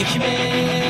ekmek.